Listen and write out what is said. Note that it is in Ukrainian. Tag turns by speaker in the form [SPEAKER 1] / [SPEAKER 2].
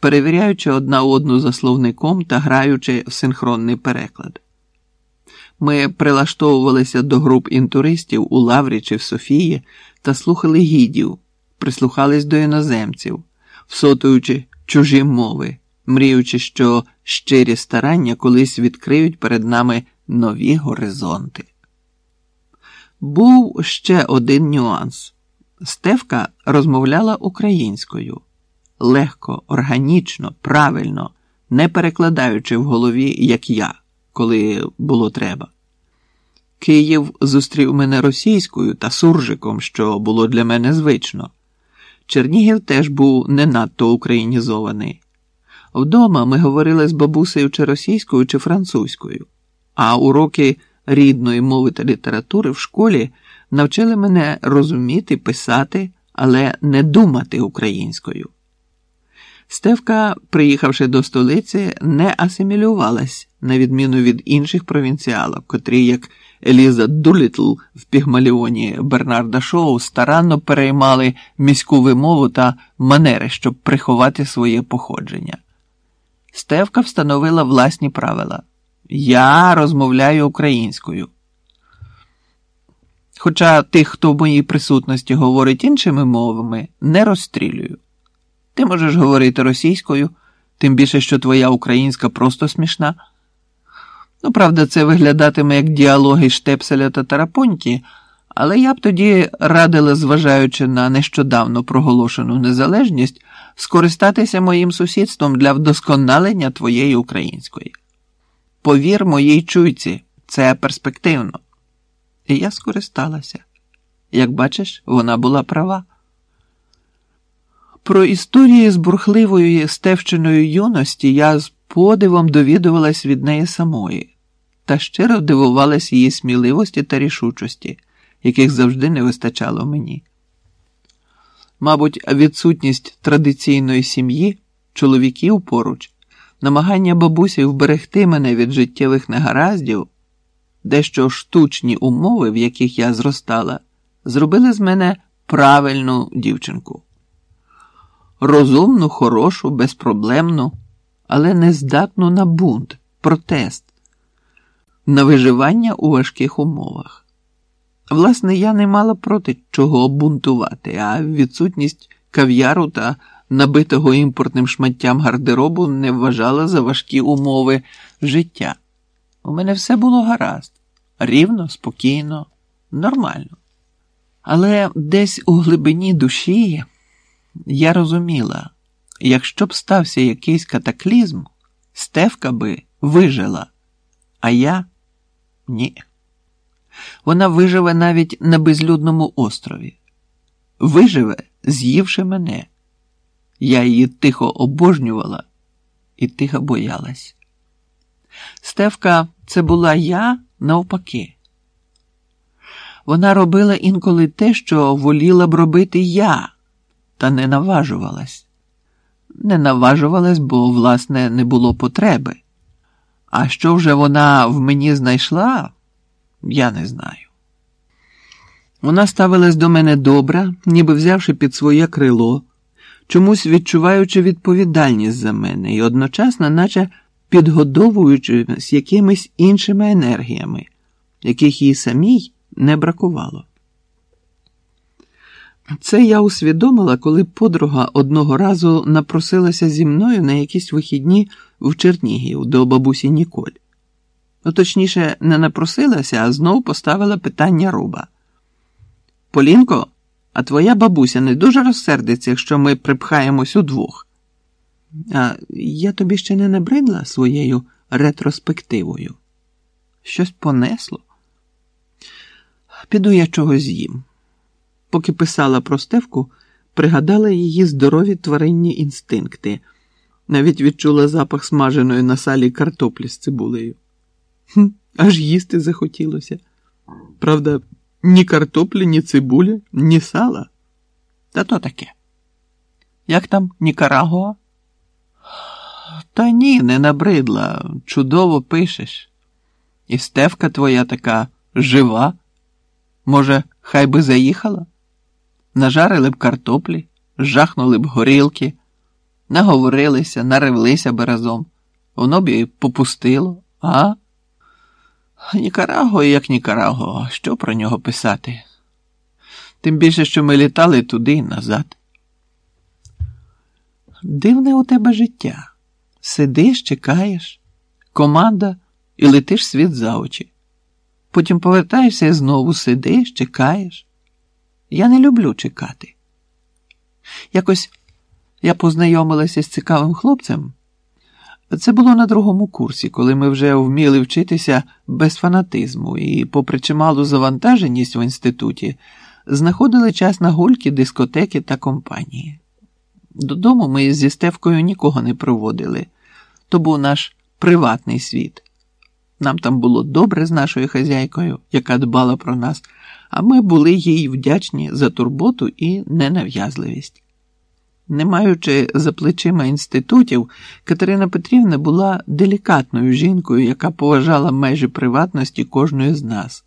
[SPEAKER 1] перевіряючи одна одну за словником та граючи в синхронний переклад. Ми прилаштовувалися до груп інтуристів у Лаврі чи в Софії та слухали гідів, прислухались до іноземців, всотуючи чужі мови, мріючи, що щирі старання колись відкриють перед нами нові горизонти. Був ще один нюанс. Стевка розмовляла українською легко, органічно, правильно, не перекладаючи в голові, як я, коли було треба. Київ зустрів мене російською та суржиком, що було для мене звично. Чернігів теж був не надто українізований. Вдома ми говорили з бабусею чи російською, чи французькою, а уроки рідної мови та літератури в школі навчили мене розуміти, писати, але не думати українською. Стевка, приїхавши до столиці, не асимілювалась, на відміну від інших провінціалок, котрі, як Еліза Дулітл в Пігмаліоні Бернарда Шоу, старанно переймали міську вимову та манери, щоб приховати своє походження. Стевка встановила власні правила. Я розмовляю українською. Хоча тих, хто в моїй присутності говорить іншими мовами, не розстрілюю. Ти можеш говорити російською, тим більше, що твоя українська просто смішна. Ну, правда, це виглядатиме як діалоги Штепселя та Тарапоньки, але я б тоді радила, зважаючи на нещодавно проголошену незалежність, скористатися моїм сусідством для вдосконалення твоєї української. Повір моїй чуйці, це перспективно. І я скористалася. Як бачиш, вона була права. Про історії з бурхливою стевчиною юності я з подивом довідувалась від неї самої та щиро дивувалась її сміливості та рішучості, яких завжди не вистачало мені. Мабуть, відсутність традиційної сім'ї, чоловіків поруч, намагання бабусі вберегти мене від життєвих негараздів, дещо штучні умови, в яких я зростала, зробили з мене правильну дівчинку розумну, хорошу, безпроблемну, але не здатну на бунт, протест, на виживання у важких умовах. Власне, я не мала проти чого бунтувати, а відсутність кав'яру та набитого імпортним шматтям гардеробу не вважала за важкі умови життя. У мене все було гаразд, рівно, спокійно, нормально. Але десь у глибині душі. Я розуміла, якщо б стався якийсь катаклізм, Стевка би вижила, а я ні. Вона виживе навіть на безлюдному острові. Виживе, з'ївши мене. Я її тихо обожнювала і тихо боялась. Стевка, це була я навпаки. Вона робила інколи те, що воліла б робити я та не наважувалась. Не наважувалась, бо, власне, не було потреби. А що вже вона в мені знайшла, я не знаю. Вона ставилась до мене добре, ніби взявши під своє крило, чомусь відчуваючи відповідальність за мене і одночасно, наче підгодовуючи з якимись іншими енергіями, яких їй самій не бракувало. Це я усвідомила, коли подруга одного разу напросилася зі мною на якісь вихідні в Чернігів до бабусі Ніколь. Ну, точніше, не напросилася, а знов поставила питання руба. Полінко, а твоя бабуся не дуже розсердиться, якщо ми припхаємось удвох. А я тобі ще не набридла своєю ретроспективою. Щось понесло. Піду я чогось з'їм. Поки писала про Стевку, пригадала її здорові тваринні інстинкти, навіть відчула запах смаженої на салі картоплі з цибулею. Хм, Аж їсти захотілося. Правда, ні картоплі, ні цибулі, ні сала. Та то таке. Як там Нікарагуа? Та ні, не набридла. Чудово пишеш. І Стевка твоя така жива. Може, хай би заїхала? Нажарили б картоплі, жахнули б горілки, наговорилися, наревлися би разом. Воно б і попустило, а? Нікараго, як Нікараго, що про нього писати? Тим більше, що ми літали туди і назад. Дивне у тебе життя. Сидиш, чекаєш, команда і летиш світ за очі. Потім повертаєшся і знову сидиш, чекаєш. Я не люблю чекати. Якось я познайомилася з цікавим хлопцем. Це було на другому курсі, коли ми вже вміли вчитися без фанатизму і, попри чималу завантаженість в інституті, знаходили час на гульки, дискотеки та компанії. Додому ми зі Стевкою нікого не проводили. То був наш приватний світ. Нам там було добре з нашою хазяйкою, яка дбала про нас, а ми були їй вдячні за турботу і ненав'язливість. Не маючи за плечима інститутів, Катерина Петрівна була делікатною жінкою, яка поважала межі приватності кожної з нас.